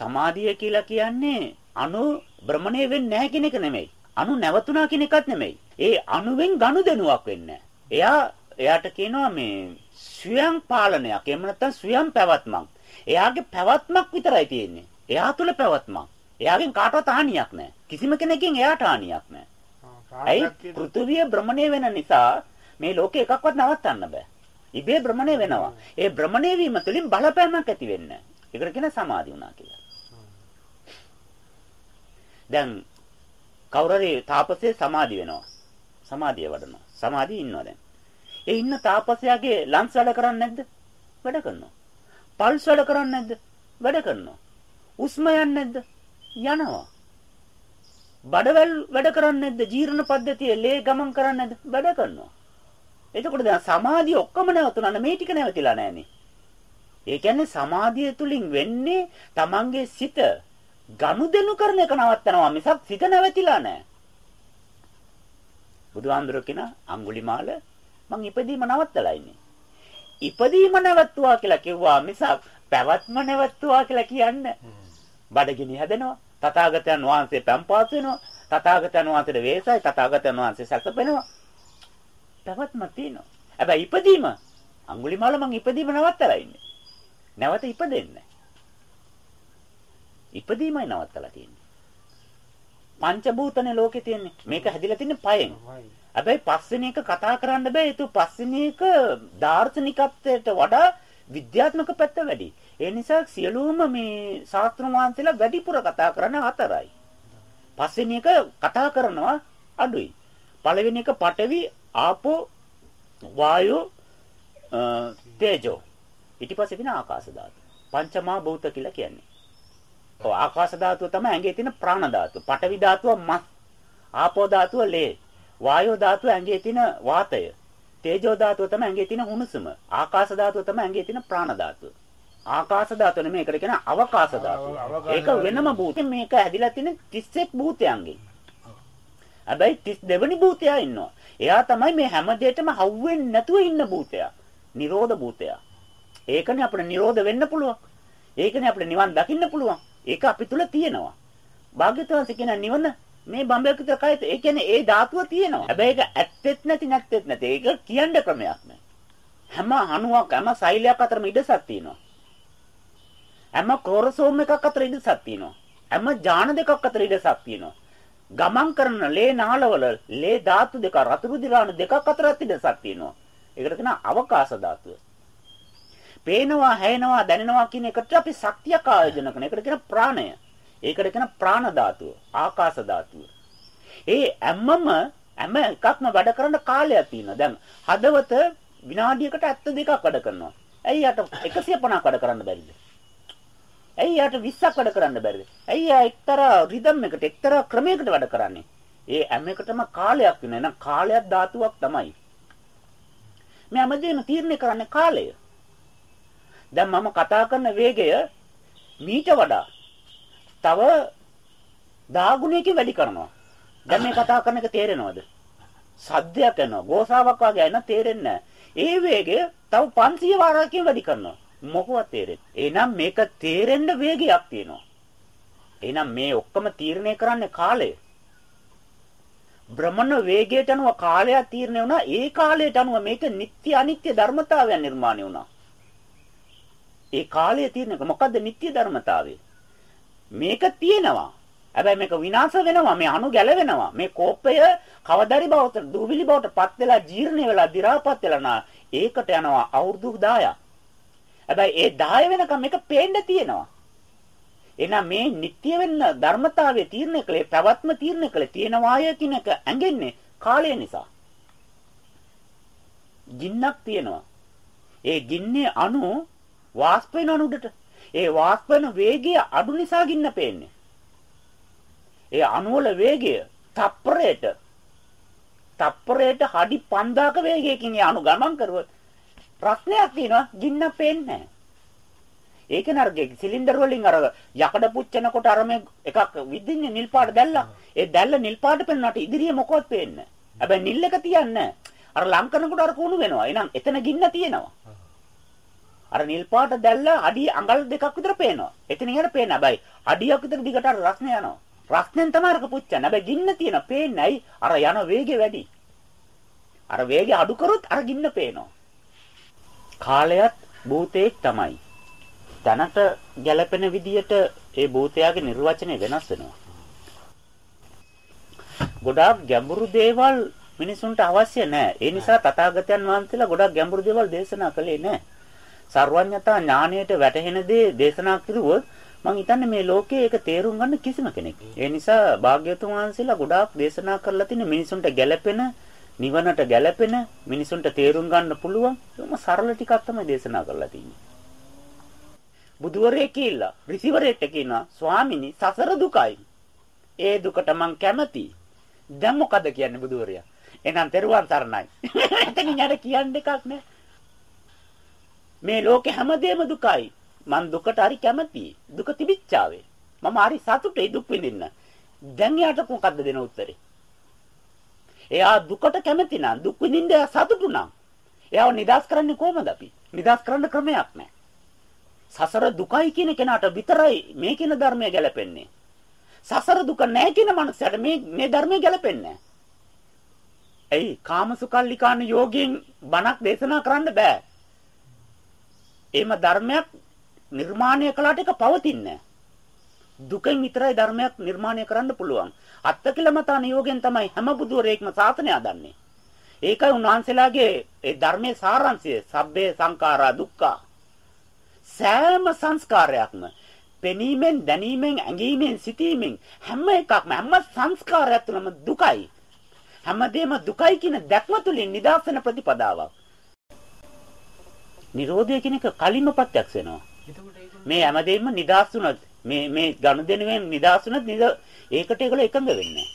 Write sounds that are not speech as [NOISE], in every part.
සමාධිය කියලා කියන්නේ අණු භ්‍රමණය වෙන්නේ නැහැ කියන එක නෙමෙයි. අණු නැවතුණා කියන එකත් නෙමෙයි. ඒ අණුවෙන් ගනුදෙනුවක් වෙන්නේ එයා එයාට කියනවා මේ ස්වයං පාලනයක්. එහෙම නැත්නම් ස්වයං පැවැත්මක්. එයාගේ පැවැත්මක් විතරයි තියෙන්නේ. එයා තුල පැවැත්මක්. එයාගෙන් කාටවත් හානියක් නැහැ. කිසිම කෙනෙක්ගෙන් එයාට හානියක් නැහැ. ඇයි පෘථුවිය භ්‍රමණය වෙන නිසා මේ ලෝකේ එකක්වත් නවත්තන්න බෑ. ඉබේ භ්‍රමණය වෙනවා. ඒ භ්‍රමණය වීම තුළින් බලපෑමක් ඇති වෙන්නේ. ඒකට කියන සමාධි වුණා කියලා. දැන් කවුරුරි තාපසයේ සමාධි වෙනවා. සමාධිය වඩනවා. සමාධිය ඉන්නවා දැන්. ඒ ඉන්න තාපසයාගේ ලන්ස් වැඩ කරන්නේ නැද්ද? වැඩ කරනවා. පල්ස් වැඩ කරන්නේ නැද්ද? වැඩ කරනවා. උස්ම යන්නේ නැද්ද? යනවා. බඩවැල් වැඩ කරන්නේ නැද්ද? ජීර්ණ පද්ධතිය ලේ ගමන් කරන්නේ නැද්ද? වැඩ කරනවා. එතකොට දැන් සමාධිය ඔක්කොම නැවතුණා මේ ටික නැවතිලා නැහනේ. ඒ කියන්නේ සමාධිය තුලින් වෙන්නේ Tamange සිත ගනුදෙනු කරන එක නවත්තනවා මිසක් සිත නැවතිලා නැහැ. බුදුහාඳුර කියන අඟුලිමාල මං ඉපදීම නවත්තලා ඉන්නේ. ඉපදීම නැවතුවා කියලා කිව්වා මිසක් පැවැත්ම නැවතුවා කියලා කියන්නේ. බඩගිනි හැදෙනවා. තථාගතයන් වහන්සේ පැම්පාස් වෙනවා. තථාගතයන් වහන්සේට වේසයි තථාගතයන් වහන්සේ සැකපෙනවා. පැවැත්ම තියෙනවා. හැබැයි ඉපදීම අඟුලිමාල මං ඉපදීම නවත්තලා ඉන්නේ. නැවත ඉපදෙන්නේ ඉපදීමයි නවත්තලා තියෙන්නේ. පංචභූතනේ ලෝකේ තියෙන්නේ. මේක හැදිලා තින්නේ පයෙන්. හැබැයි පස්වෙනි එක කතා කරන්න බෑ. ඒක පස්වෙනි එක දාර්ශනිකත්වයට වඩා විද්‍යාත්මක පැත්ත වැඩි. ඒ නිසා සියලුම මේ ශාස්ත්‍ර වංශලා වැඩිපුර කතා කරන්නේ හතරයි. පස්වෙනි එක කතා කරනවා අඩුයි. පළවෙනි එක පඨවි, ආපෝ, වායෝ, තේජෝ. ඊට පස්සේ වෙන ආකාශ ධාතු. පංචමා භූත කියලා කියන්නේ. ඔව් ආකාශ ධාතුව තමයි ඇඟේ තියෙන ප්‍රාණ ධාතුව. පඨවි ධාතුව මස්. ආපෝ ධාතුව ලේ. වායෝ ධාතුව ඇඟේ තියෙන වාතය. තේජෝ ධාතුව තමයි ඇඟේ තියෙන හුණුසුම. ආකාශ ධාතුව තමයි ඇඟේ තියෙන ප්‍රාණ ධාතුව. ආකාශ ධාතුව නෙමෙයි ඒකට කියන අවකාශ ධාතුව. ඒක වෙනම භූත. මේක ඇදිලා තියෙන 31 භූතයන්ගෙන්. හැබැයි 32 වෙනි භූතයා ඉන්නවා. එයා තමයි මේ හැම දෙයකම හවුවෙන්නේ නැතුව ඉන්න භූතයා. නිරෝධ භූතයා. ඒකනේ අපිට නිරෝධ වෙන්න පුළුවන්. ඒකනේ අපිට නිවන් දකින්න පුළුවන්. ඒක අපි තුල තියෙනවා. භාග්‍යතුන් කියන නිවන මේ බම්බයක් විතර කයත. ඒ කියන්නේ ඒ ධාතුව තියෙනවා. හැබැයි ඒක ඇත්තෙත් නැති නැත්තෙත් නැති. ඒක කියන්න ක්‍රමයක් නෑ. හැම අණුවක් හැම සෛලයක් අතරම ඉඩසක් තියෙනවා. හැම ක්ලෝරෝසෝම් එකක් අතර ඉඩසක් තියෙනවා. හැම ජාන දෙකක් අතර ඉඩසක් තියෙනවා. ගමන් කරන ලේ නාලවල ලේ ධාතු දෙක රතුරු දිරාණු දෙකක් අතරත් ඉඩසක් තියෙනවා. ඒකට කියනවා අවකාශ ධාතුව. පේනවා, හැයෙනවා, දැනෙනවා කියන එකට අපි ශක්තියක් ආයෝජන කරන. ඒකට කියන ප්‍රාණය. ඒකට කියන ප්‍රාණ ධාතුව, ආකාශ ධාතුව. ඒ හැමම හැම එකක්ම වැඩ කරන කාලයක් තියෙනවා. දැන් හදවත විනාඩියකට 72ක් වැඩ කරනවා. ඇයි යට 150ක් වැඩ කරන්න බැරිද? ඇයි යට 20ක් වැඩ කරන්න බැරිද? ඇයි යා එක්තරා රිද්ම් එකට එක්තරා ක්‍රමයකට වැඩ කරන්නේ? ඒ හැම එකටම කාලයක් වෙනවා. එහෙනම් කාලයක් ධාතුවක් තමයි. මේ හැමදේම තීරණය කරන්නේ කාලය. දැන් මම කතා කරන වේගය මීට වඩා තව 10 ගුණයකින් වැඩි කරනවා. දැන් මේ කතා කරන එක තේරෙනවද? සද්දයක් යනවා. ගෝසාවක් වගේ එන තේරෙන්නේ ඒ වේගය තව 500 වාරකින් වැඩි කරනවා. මොකවත් තේරෙන්නේ. එහෙනම් මේක තේරෙන්න වේගයක් තියෙනවා. එහෙනම් මේ ඔක්කොම තීරණය කරන්නේ කාලය. භ්‍රමණ වේගයට අනුව කාලය තීරණය වුණා. ඒ කාලයට අනුව මේක නිත්‍ය අනිත්‍ය ධර්මතාවයන් නිර්මාණය වුණා. ඒ කාලය තියෙනක මොකද්ද නිත්‍ය ධර්මතාවය? මේක තියෙනවා. හැබැයි මේක විනාශ වෙනවා. මේ අණු ගැලවෙනවා. මේ කෝපය කවදාරි බවට දුවිලි බවට පත් වෙලා ජීර්ණ වෙලා දි รา පත් වෙලා නා ඒකට යනවා අවුරුදු 10ක්. හැබැයි ඒ 10 වෙනකම් මේක පේන්න තියෙනවා. එහෙනම් මේ නිට්ටිය වෙන්න ධර්මතාවයේ තීරණය කළේ පැවැත්ම තීරණය කළේ තියෙනවාය කියන එක ඇඟෙන්නේ කාලය නිසා. ගින්නක් තියෙනවා. ඒ ගින්නේ අණු වාෂ්ප වෙන අණුඩට. ඒ වාෂ්ප වෙන වේගය අඩු නිසා ගින්න පේන්නේ. ඒ අණු වල වේගය තප්පරයට තප්පරයට හඩි 5000ක වේගයකින් ඒ අණු ගමන් කරුවොත් ප්‍රශ්නයක් තියෙනවා ගින්න පේන්නේ නැහැ. ඒක නර්ගේ සිලින්ඩර් වලින් අර යකඩ පුච්චනකොට අර මේ එකක් විදින්නේ නිල් පාට දැල්ලා. ඒ දැල්ල නිල් පාට පෙන්නාට ඉදිරියේ මොකවත් පේන්නේ නැහැ. හැබැයි නිල් එක තියන්නේ අර ලං කරනකොට අර කුණු වෙනවා. එහෙනම් එතන ගින්න තියෙනවා. අර නිල් පාට දැල්ල අඩි අඟල් දෙකක් විතර පේනවා. එතන ඉහළ පේන හැබැයි අඩියක් විතර දිගට අර රස්නේ යනවා. රස්නෙන් තමයි අරක පුච්චන්නේ. හැබැයි ගින්න තියෙන පේන්නේ අර යන වේගය වැඩි. අර වේගය අඩු කරොත් අර ගින්න පේනවා. කාලයත් භූතේක් තමයි. දැනට ගැළපෙන විදියට ඒ භූතයාගේ නිර්වචනය වෙනස් වෙනවා. ගොඩාක් ගැඹුරු දේවල් මිනිසුන්ට අවශ්‍ය නැහැ. ඒ නිසා තථාගතයන් වහන්සේලා ගොඩාක් ගැඹුරු දේවල් දේශනා කළේ නැහැ. සර්වඥතා ඥාණයට වැටහෙන දේ දේශනා කරුවොත් මම හිතන්නේ මේ ලෝකේ ඒක තේරුම් ගන්න කිසිම කෙනෙක්. ඒ නිසා භාග්‍යවතුන් වහන්සේලා ගොඩාක් දේශනා කරලා තියෙන මිනිසුන්ට ගැළපෙන, නිවනට ගැළපෙන, මිනිසුන්ට තේරුම් ගන්න පුළුවන් ඒම සරල ටිකක් තමයි දේශනා කරලා තියෙන්නේ. බුදුවරේ කියලා, ඍෂිවරයෙක්ට කියනවා, "ස්වාමිනි, සසර දුකයි. ඒ දුකට මං කැමතියි." දැන් මොකද කියන්නේ බුදුවරයා? එහෙනම් තෙරුවන් සරණයි. [LAUGHS] එතනින් යට කියන්න එකක් නෑ. මේ ලෝකේ හැමදේම දුකයි. මං දුකට හරි කැමතියි. දුක තිබිච්චාවේ. මම හරි සතුටුයි දුක් විඳින්න. දැන් යාට මොකද්ද දෙන උත්තරේ? එයා දුකට කැමති නම් දුක් විඳින්න සතුටු නම් එයාව නිදාස් කරන්නේ කොහමද අපි? නිදාස් කරන්න ක්‍රමයක් නැහැ. සසර දුකයි කියන කෙනාට විතරයි මේ කියන ධර්මය ගැලපෙන්නේ. සසර දුක නැහැ කියන මනුස්සයට මේ මේ ධර්මය ගැලපෙන්නේ නැහැ. එයි කාමසුකල්ලිකාන යෝගයෙන් බණක් දේශනා කරන්න බෑ. එහෙම ධර්මයක් නිර්මාණය කළාට ඒක පවතින්නේ දුකෙන් විතරයි ධර්මයක් නිර්මාණය කරන්න පුළුවන්. අත්තකිලමතාන යෝගයෙන් තමයි හැම බුදුරේක්ම සාසනය හදන්නේ. ඒකයි උන්වහන්සේලාගේ ඒ ධර්මයේ සාරාංශය. සබ්බේ සංඛාරා දුක්ඛ. සෑම සංස්කාරයක්ම පෙනීමෙන්, දැනීමෙන්, ඇඟීමෙන්, සිතීමෙන් හැම එකක්ම හැම සංස්කාරයක් තුළම දුකයි. හැමදේම දුකයි කියන දැක්ම තුළින් නිදාසන ප්‍රතිපදාවක්. Nirodha කියන එක කලින්ම ප්‍රත්‍යක්ෂ වෙනවා. මේ හැමදේම නිදාස් වුණොත් මේ මේ ගනුදෙනුවෙන් නිදාස් වුණොත් ඒකට ඒගොල්ලෝ එකඟ වෙන්නේ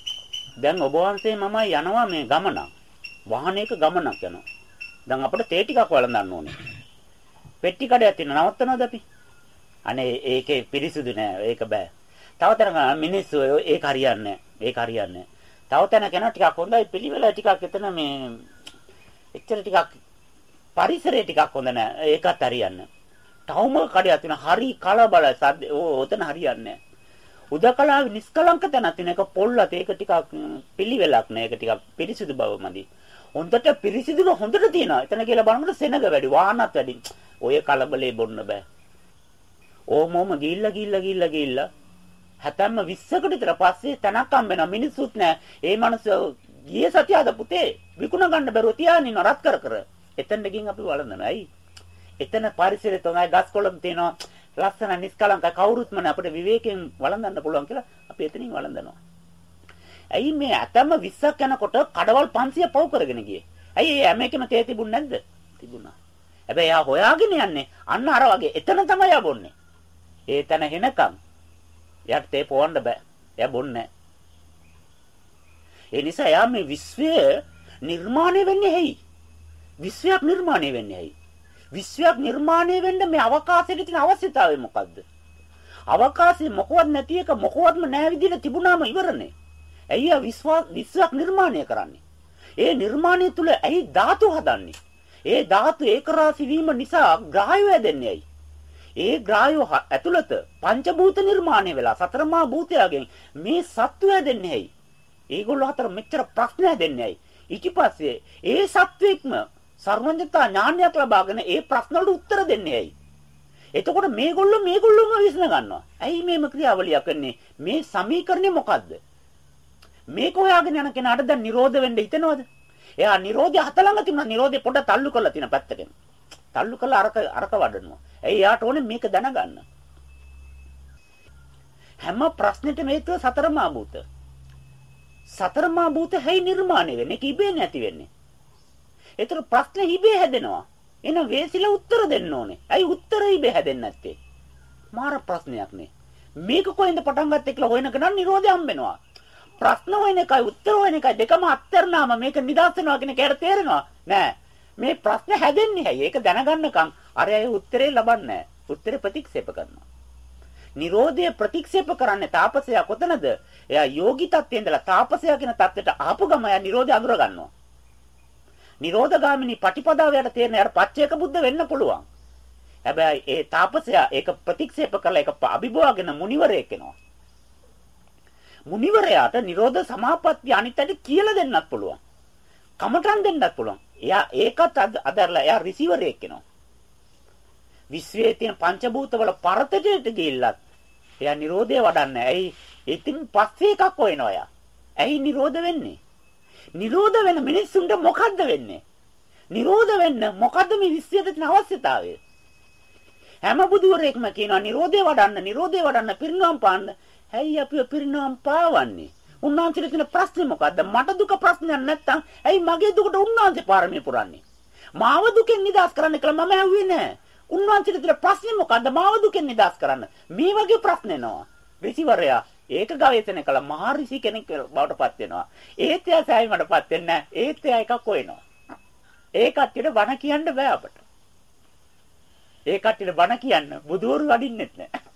දැන් ඔබ වහන්සේ මම යනවා මේ ගමන. වාහනයක ගමනක් යනවා. දැන් අපිට තේ ටිකක් වළඳන්න ඕනේ. පෙට්ටි කඩයක් තියෙන නවත්තනවද අපි? අනේ ඒකේ පිරිසුදු නෑ. ඒක බෑ. තව තැනක මිනිස්සු ඒක හරියන්නේ ඒක හරියන්නේ තව තැනක යනවා ටිකක් හොඳයි පිළිවෙල ටිකක් එතන මේ එච්චර ටිකක් පරිසරය ටිකක් හොඳ නෑ. ඒකත් හරියන්නේ. තවම කඩයක් තියෙන හරි කලබල සද්ද ඕතන හරියන්නේ උදකලාවේ නිස්කලංක තැනක් තියෙන එක පොල්ලත් ඒක ටිකක් පිළිවෙලක් නෑ. ඒක ටිකක් පිරිසිදු බවමදි හොඳට පිරිසිදුව හොඳට තියෙනවා. එතන කියලා බලනකොට සෙනග වැඩි වාහනත් වැඩි. ඔය කලබලේ බොන්න බෑ. ඕමෝම ගිහිල්ලා ගිහිල්ලා ගිහිල්ලා ගිහිල්ලා හැතැම්ම 20කට විතර පස්සේ තනක් හම්බෙනවා මිනිස්සුත් නෑ. ඒ මනුස්සය ගියේ සතියද පුතේ විකුණ ගන්න බැරුව තියාගෙන ඉන්න රත් කර කර. එතනට ගින් අපි වළඳනවා ඇයි එතන පරිසරය තමයි ගස් කොළන් තියෙනවා. ලස්සන නිස්කලංක කවුරුත්ම අපිට විවේකයෙන් වළඳන්න පුළුවන් කියලා අපි එතනින් වළඳනවා. ඇයි මේ ඇතම 20ක් යනකොට කඩවල් 500 පව් කරගෙන ගියේ? ඇයි ඒ හැම එකම තේ තිබුණ නැද්ද? තිබුණා. හැබැයි යා හොයාගෙන යන්නේ අන්න අර වගේ එතන තමයි යා බොන්නේ. ඒ තැන හෙනකම් යාට තේ පොවන්න බෑ. එයා බොන්නේ ඒ නිසා යා මේ විශ්වය නිර්මාණය වෙන්නේ ඇයි? විශ්වයක් නිර්මාණය වෙන්නේ ඇයි? විශ්වයක් නිර්මාණය වෙන්න මේ අවකාශයේ තියෙන අවශ්‍යතාවය මොකද්ද? අවකාශයේ මොකවත් නැති එක මොකවත්ම නැහැ විදිහට තිබුණාම ඉවරනේ. ඇයි ආ විශ්වයක් නිර්මාණය කරන්නේ? ඒ නිර්මාණය තුල ඇයි ධාතු හදන්නේ? ඒ ධාතු ඒකරාශි වීම නිසා ග්‍රහය හැදෙන්නේ ඇයි? ඒ ග්‍රහය ඇතුළත පංචභූත නිර්මාණය වෙලා සතරමා භූතයගෙන් මේ සත්වය හැදෙන්නේ ඇයි? ඒගොල්ලෝ අතර මෙච්චර ප්‍රශ්න හැදෙන්නේ ඇයි? ඊට පස්සේ ඒ සත්වෙක්ම සර්වඥතා ඥානයක් ලබාගෙන ඒ ප්‍රශ්න වලට උත්තර දෙන්නේ ඇයි? එතකොට මේගොල්ලෝ මේගොල්ලෝම විශ්න ගන්නවා. ඇයි මේම ක්‍රියාවලිය කරන්නේ? මේ සමීකරණය මොකද්ද? මේක හොයාගෙන යන කෙනාට දැන් නිරෝධ වෙන්න හිතනවද? එයා නිරෝධය හත ළඟ තිබුණා. නිරෝධය පොඩ තල්ලු කරලා තියෙන පැත්තකින්. තල්ලු කරලා අරක අරක වඩනවා. ඇයි යාට ඕනේ මේක දැනගන්න. හැම ප්‍රශ්නෙටම හේතුව සතරමා භූත. සතරමා භූත හැයි නිර්මාණය වෙන්නේ. ඒක ඉබේ නැති වෙන්නේ. ඒතර ප්‍රශ්න හිබේ හැදෙනවා. එහෙනම් වේසිලා උත්තර දෙන්න ඕනේ. ඇයි උත්තර හිබේ හැදෙන්නේ නැත්තේ? මාර ප්‍රශ්නයක් නේ. මේක කොහෙන්ද පටන් ගත්තේ කියලා හොයනක නම් නිරෝධය හම්බෙනවා. ප්‍රශ්න හොයන එකයි උත්තර හොයන එකයි දෙකම අත්තරනාම මේක නිදාස් වෙනවා කියන කේට තේරෙනවා නෑ මේ ප්‍රශ්න හැදෙන්නේ ඇයි ඒක දැනගන්නකම් අර අය උත්තරේ ලබන්නේ උත්තරේ ප්‍රතික්ෂේප කරනවා නිරෝධය ප්‍රතික්ෂේප කරන්නේ තාපසයා කොතනද එයා යෝගී තත්ත්වේ ඉඳලා තාපසයා කියන තත්ත්වයට ආපු ගම එයා නිරෝධය අඳුර ගන්නවා නිරෝධගාමිනී පටිපදාව යට තේරෙන යාට පච්චේක බුද්ධ වෙන්න පුළුවන්. හැබැයි ඒ තාපසයා ඒක ප්‍රතික්ෂේප කළා ඒක අභිභවාගෙන මුනිවරයෙක් වෙනවා. මුනිවරයාට නිරෝධ සමාපatti අනිත්‍යද කියලා දෙන්නත් පුළුවන්. කමටන් දෙන්නත් පුළුවන්. එයා ඒකත් අදරලා එයා රිසීවරයෙක් වෙනවා. විශ්වයේ තියෙන පංචභූතවල පරතටට ගිහිල්ලත් එයා Nirodhe වඩන්නේ. ඇයි? ඉතින් පස්සේ එකක් හොයනවා එයා. ඇයි Nirodha වෙන්නේ? Nirodha වෙන මිනිස්සුන්ට මොකද්ද වෙන්නේ? Nirodha වෙන්න මොකද්ද මේ විශ්වයට තියෙන අවශ්‍යතාවය? හැම බුදුවරයෙක්ම කියනවා Nirodhe වඩන්න, Nirodhe වඩන්න පිරිනවම් පාන්න. ඇයි අපි පිරිනවම් පාවන්නේ? උන්වහන්සේට තියෙන ප්‍රශ්නේ මොකද්ද? මට දුක ප්‍රශ්නයක් නැත්තම් ඇයි මගේ දුකට උන්වහන්සේ පාරමී පුරන්නේ? මාව දුකෙන් නිදහස් කරන්න කියලා මම ඇහුවේ නෑ. උන්වහන්සේට තියෙන ප්‍රශ්නේ මොකද්ද? මාව දුකෙන් නිදහස් කරන්න. මේ වගේ ප්‍රශ්න එනවා. ඍෂිවරයා ඒක ගවේෂණය කළා මහා ඍෂි කෙනෙක් බවට පත් වෙනවා. ඒත් එයා සෑයීමටපත් වෙන්නේ නැහැ. ඒත් එයා එකක් හොයනවා. ඒ කට්ටියට බණ කියන්න බෑ අපට. ඒ කට්ටියට බණ කියන්න බුදුවරු වඩින්නෙත් නැහැ.